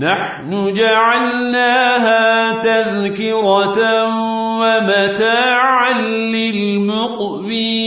نحن جعلناها تذكرة ومتاعا للمقبين